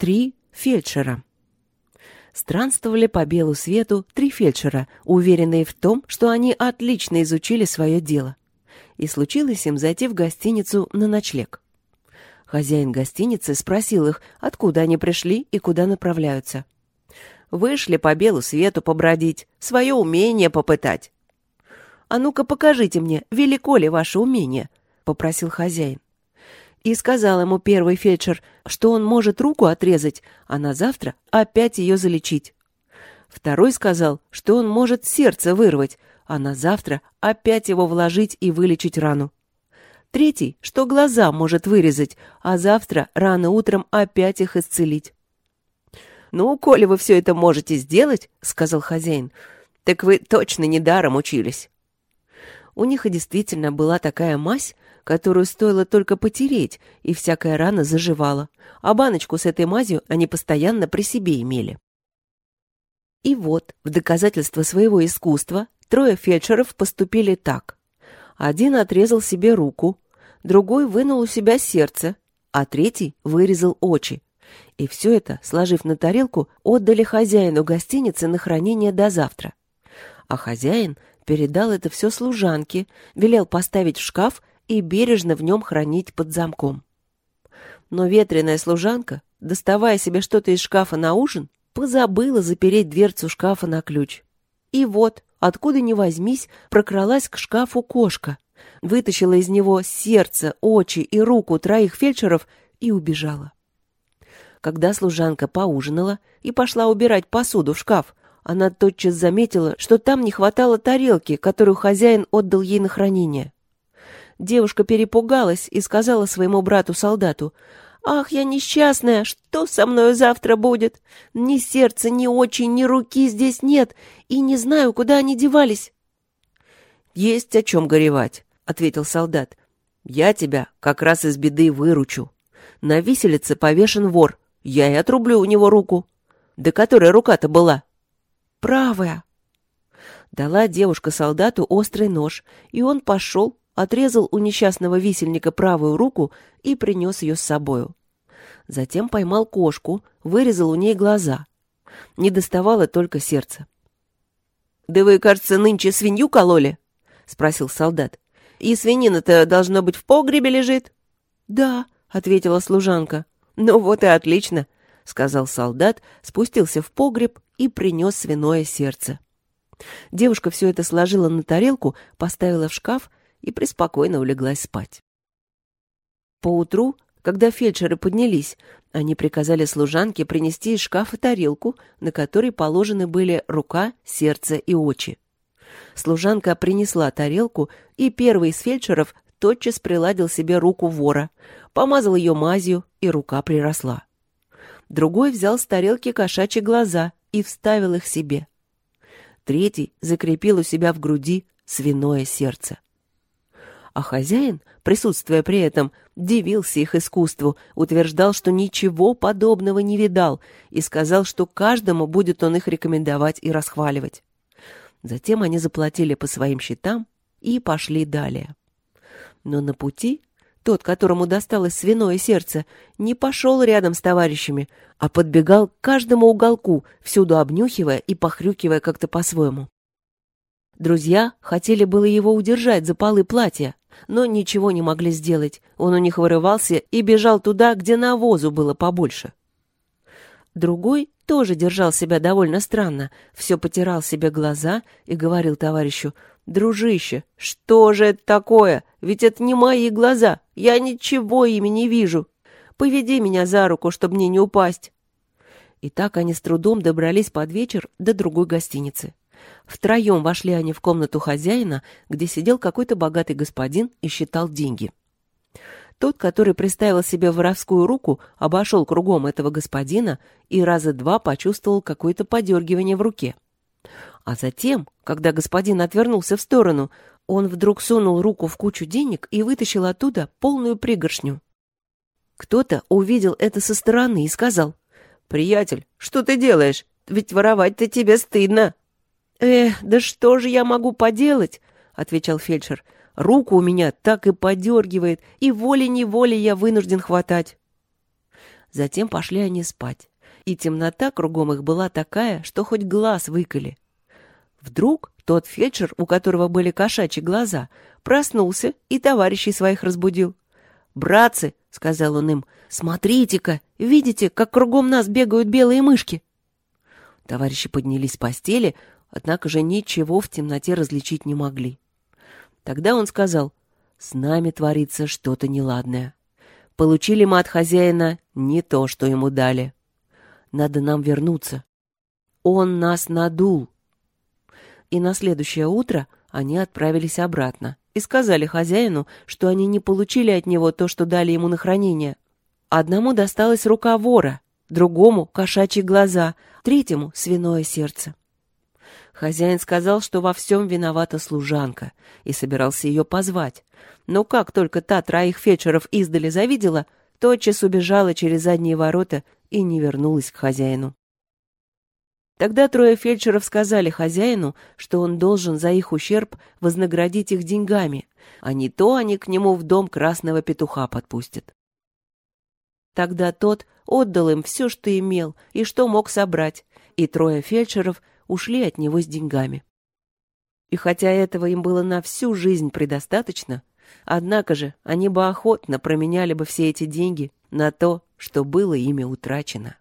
Три фельдшера. Странствовали по белу свету три фельдшера, уверенные в том, что они отлично изучили свое дело. И случилось им зайти в гостиницу на ночлег. Хозяин гостиницы спросил их, откуда они пришли и куда направляются. «Вышли по белу свету побродить, свое умение попытать». «А ну-ка покажите мне, велико ли ваше умение?» — попросил хозяин и сказал ему первый фельдшер, что он может руку отрезать, а на завтра опять ее залечить. Второй сказал, что он может сердце вырвать, а на завтра опять его вложить и вылечить рану. Третий, что глаза может вырезать, а завтра рано утром опять их исцелить. «Ну, коли вы все это можете сделать, — сказал хозяин, — так вы точно недаром учились». У них и действительно была такая мазь, которую стоило только потереть, и всякая рана заживала, а баночку с этой мазью они постоянно при себе имели. И вот, в доказательство своего искусства, трое фельдшеров поступили так. Один отрезал себе руку, другой вынул у себя сердце, а третий вырезал очи. И все это, сложив на тарелку, отдали хозяину гостиницы на хранение до завтра. А хозяин передал это все служанке, велел поставить в шкаф и бережно в нем хранить под замком. Но ветреная служанка, доставая себе что-то из шкафа на ужин, позабыла запереть дверцу шкафа на ключ. И вот, откуда ни возьмись, прокралась к шкафу кошка, вытащила из него сердце, очи и руку троих фельдшеров и убежала. Когда служанка поужинала и пошла убирать посуду в шкаф, она тотчас заметила, что там не хватало тарелки, которую хозяин отдал ей на хранение. Девушка перепугалась и сказала своему брату-солдату, «Ах, я несчастная! Что со мною завтра будет? Ни сердца, ни очи, ни руки здесь нет, и не знаю, куда они девались». «Есть о чем горевать», — ответил солдат. «Я тебя как раз из беды выручу. На виселице повешен вор. Я и отрублю у него руку. Да которая рука-то была?» «Правая». Дала девушка солдату острый нож, и он пошел, отрезал у несчастного висельника правую руку и принес ее с собою. Затем поймал кошку, вырезал у ней глаза. Не доставало только сердце. — Да вы, кажется, нынче свинью кололи? — спросил солдат. — И свинина-то, должно быть, в погребе лежит? — Да, — ответила служанка. — Ну вот и отлично, — сказал солдат, спустился в погреб и принес свиное сердце. Девушка все это сложила на тарелку, поставила в шкаф и преспокойно улеглась спать. Поутру, когда фельдшеры поднялись, они приказали служанке принести из шкафа тарелку, на которой положены были рука, сердце и очи. Служанка принесла тарелку, и первый из фельдшеров тотчас приладил себе руку вора, помазал ее мазью, и рука приросла. Другой взял с тарелки кошачьи глаза и вставил их себе. Третий закрепил у себя в груди свиное сердце а хозяин, присутствуя при этом, дивился их искусству, утверждал, что ничего подобного не видал, и сказал, что каждому будет он их рекомендовать и расхваливать. Затем они заплатили по своим счетам и пошли далее. Но на пути тот, которому досталось свиное сердце, не пошел рядом с товарищами, а подбегал к каждому уголку, всюду обнюхивая и похрюкивая как-то по-своему. Друзья хотели было его удержать за полы платья, но ничего не могли сделать. Он у них вырывался и бежал туда, где навозу было побольше. Другой тоже держал себя довольно странно, все потирал себе глаза и говорил товарищу, «Дружище, что же это такое? Ведь это не мои глаза, я ничего ими не вижу. Поведи меня за руку, чтобы мне не упасть». И так они с трудом добрались под вечер до другой гостиницы. Втроем вошли они в комнату хозяина, где сидел какой-то богатый господин и считал деньги. Тот, который приставил себе воровскую руку, обошел кругом этого господина и раза два почувствовал какое-то подергивание в руке. А затем, когда господин отвернулся в сторону, он вдруг сунул руку в кучу денег и вытащил оттуда полную пригоршню. Кто-то увидел это со стороны и сказал, «Приятель, что ты делаешь? Ведь воровать-то тебе стыдно!» «Эх, да что же я могу поделать?» — отвечал фельдшер. «Руку у меня так и подергивает, и волей-неволей я вынужден хватать». Затем пошли они спать. И темнота кругом их была такая, что хоть глаз выколи. Вдруг тот фельдшер, у которого были кошачьи глаза, проснулся и товарищей своих разбудил. «Братцы», — сказал он им, — «смотрите-ка, видите, как кругом нас бегают белые мышки?» Товарищи поднялись с постели, однако же ничего в темноте различить не могли. Тогда он сказал, «С нами творится что-то неладное. Получили мы от хозяина не то, что ему дали. Надо нам вернуться. Он нас надул». И на следующее утро они отправились обратно и сказали хозяину, что они не получили от него то, что дали ему на хранение. Одному досталась рука вора, другому — кошачьи глаза, третьему — свиное сердце. Хозяин сказал, что во всем виновата служанка, и собирался ее позвать. Но как только та троих фельдшеров издали завидела, тотчас убежала через задние ворота и не вернулась к хозяину. Тогда трое фельдшеров сказали хозяину, что он должен за их ущерб вознаградить их деньгами, а не то они к нему в дом красного петуха подпустят. Тогда тот отдал им все, что имел и что мог собрать, и трое фельдшеров ушли от него с деньгами. И хотя этого им было на всю жизнь предостаточно, однако же они бы охотно променяли бы все эти деньги на то, что было ими утрачено.